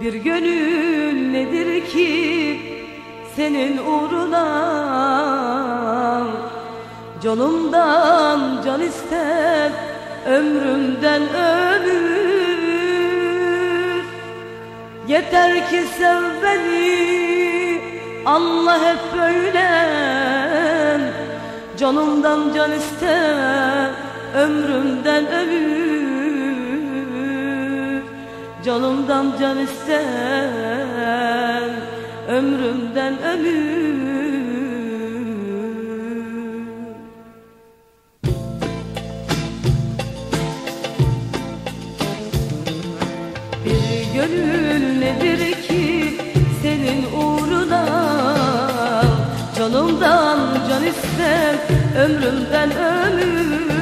Bir gönül nedir ki senin uğruna? Canımdan can ister ömrümden ömür. Yeter ki sev beni Allah hep böyle Canımdan can ister ömrümden ömür Canımdan can ister ömrümden ömür. Bir gönül nedir ki senin uğruna? Canımdan can ister ömrümden ömür.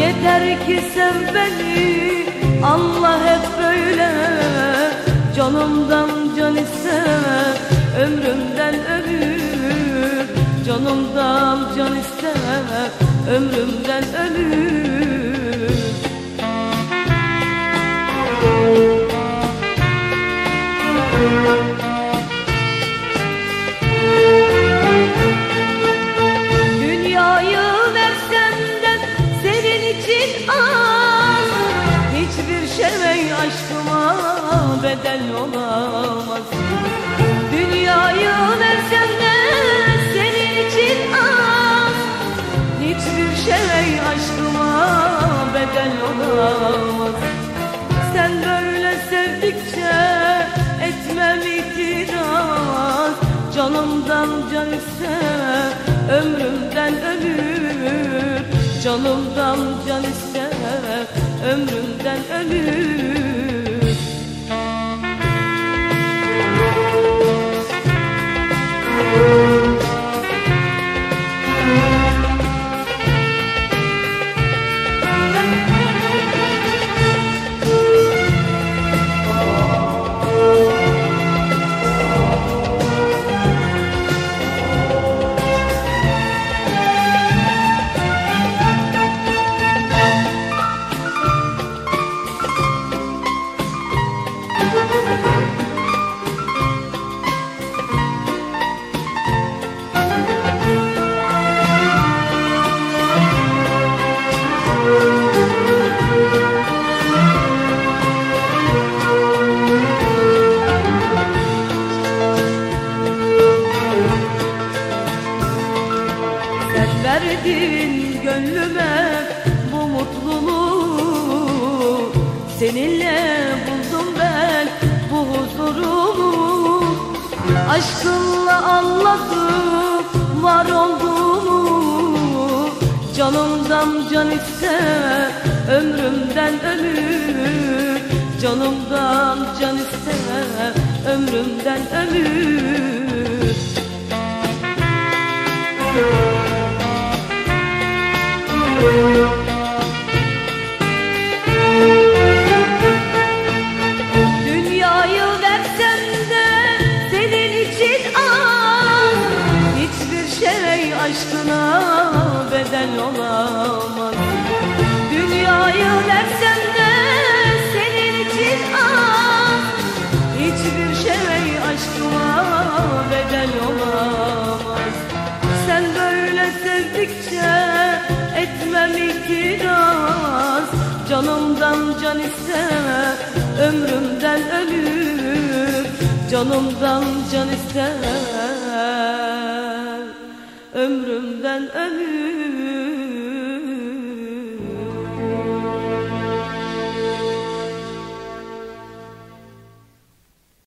Yeter ki sev beni Allah hep böyle Canımdan can ister ömrümden ömür Canımdan can ister ömrümden ömür aşkıma bedel olamaz. Dünyayı versem de senin için az. Hiçbir şey aşkıma bedel olamaz. Sen böyle sevdikçe etmem itiraz. Canımdan can ister ömrümden ömür. Canımdan can ister ömrümden ömür verdin gönlüme bu mutluluğu Seninle buldum ben bu huzurumu Aşkınla anladım var olduğumu Canımdan can ister ömrümden ömür. Canımdan can ister ömrümden ömür. Dünyayı versem aşkına bedel olamaz. Dünyayı versem de senin için az Hiçbir şey aşkıma bedel olamaz sevdikçe etmem itiraz Canımdan can ister ömrümden ölür. Canımdan can ister ömrümden ölür